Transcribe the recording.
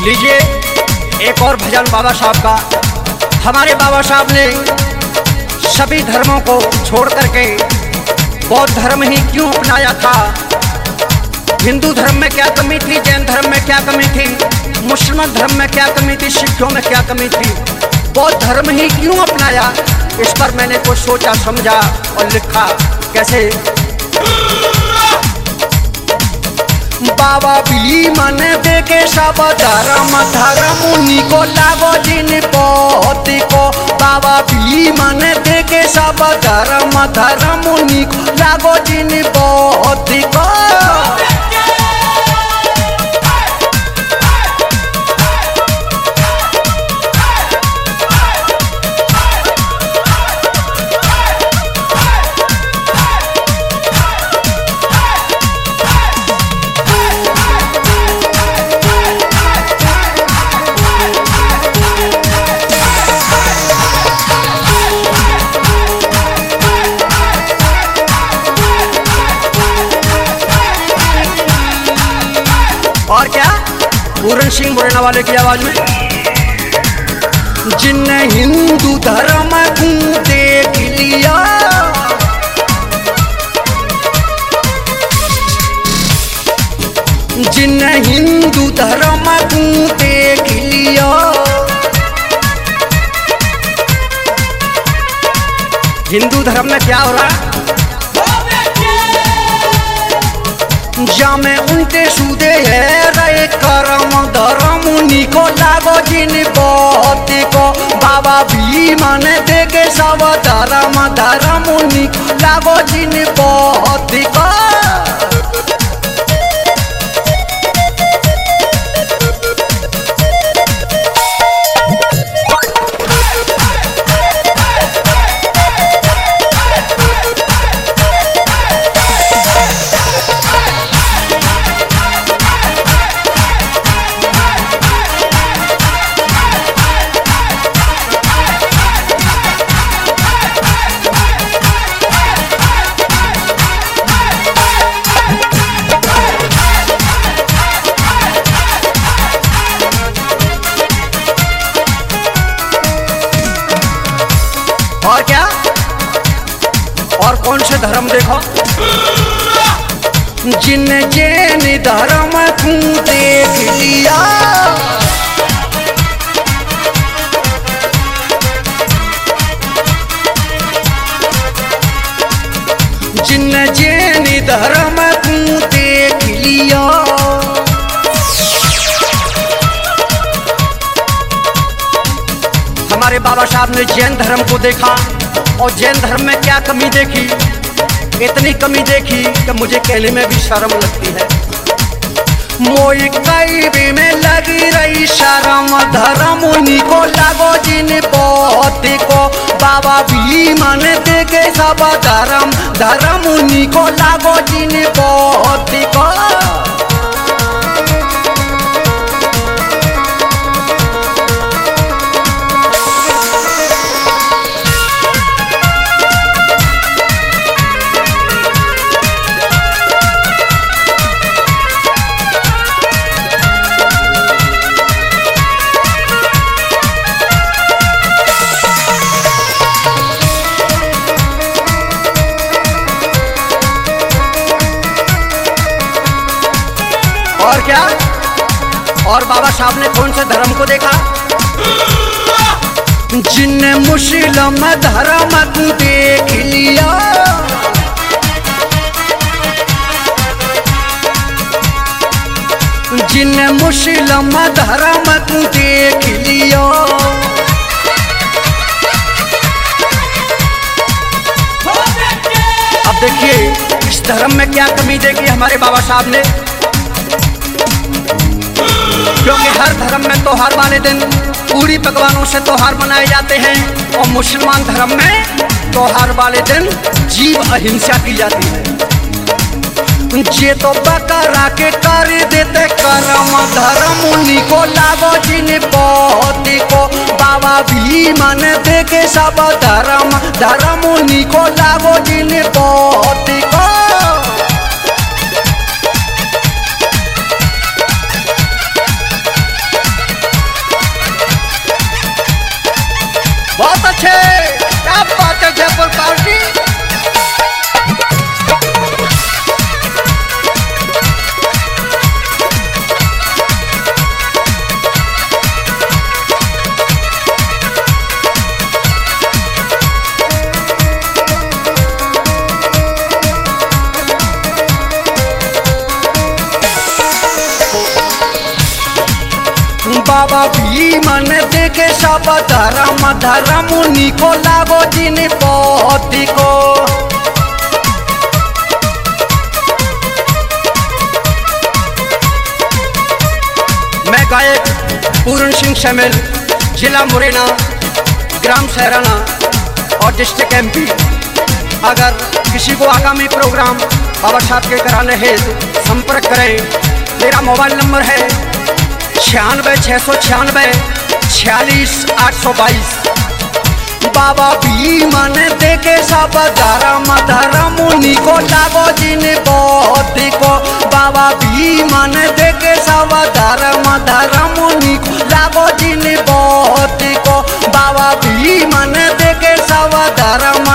लीजिए। एक और भजन बाबा साहब का। हमारे बाबा साहब ने सभी धर्मों को छोड़ करके बौद्ध धर्म ही क्यों अपनाया था? हिंदू धर्म में क्या कमी थी? जैन धर्म में क्या कमी थी? मुसलमान धर्म में क्या कमी थी? सिखों में क्या कमी थी? बौद्ध धर्म ही क्यों अपनाया? इस पर मैंने कुछ सोचा, समझा और लिखा। कैसे? बाबा बिली मन देखे सब धर्म धर्म को लागो जिन पौती को। बाबा बिली मन देखे सब धर्म धर्म को लागो जिन पूरन सिंह मुरैना वाले की आवाज़ में। जिन हिंदू धर्म को देख लिया। जिन हिंदू धर्म को देख लिया। हिंदू धर्म में क्या हो रहा है? जामे उनके सूदे है लागो जिन को बाबा भी मन देखे सब धर्म धर्म मुनि लागो जिन को। और कौन से धर्म देखो? जिन धर्म को देख लिया। जिन जैन धर्म को देख लिया। हमारे बाबा साहब ने जैन धर्म को देखा। और जैन धर्म में क्या कमी देखी? इतनी कमी देखी कि मुझे कहने में भी शर्म लगती है। मोई कई में लगी रही शर्म धर्म उन्हीं को लागो जिन पौती को। बाबा भी मन दे देखे सब धर्म धर्म उन्हीं को लागो जिन पौती को। और क्या? और बाबा साहब ने कौन से धर्म को देखा? जिन मुस्लिम धर्म को देख लिया। जिन मुस्लिम धर्म को देख लिया। अब देखिए, इस धर्म में क्या कमी देखी हमारे बाबा साहब ने? क्योंकि हर धर्म में त्योहार वाले दिन पूरी पकवानों से त्योहार मनाए जाते हैं और मुसलमान धर्म में त्योहार वाले दिन जीव अहिंसा की जाती है। जे तो बकरा के कर देते करम, धर्म उन्हीं को लागो जिन पौती को। बाबा भी मन देखे सब धर्म धर्म उन्हीं को लागो जिन पौती को। बहुत देखे सब धर्म धर्म को लागो जिन पौधी को मैं गायक पूर्ण सिंह शमिल जिला मुरैना, ग्राम सहराना और डिस्ट्रिक्ट एमपी अगर किसी को आगामी प्रोग्राम बाबा साहब के कराने हेतु संपर्क करें, मेरा मोबाइल नंबर है छियानवे छः सौ छियानवे छियालीस, आठ सौ बाईस। बाबा भीमन देखे सब धर्म धर्म को जागो जिन बौद्धि को। बाबा भीमन देखे सब धर्म धर्म को जागो जिन बौद्धि को। बाबा भीमन देखे सब धर्म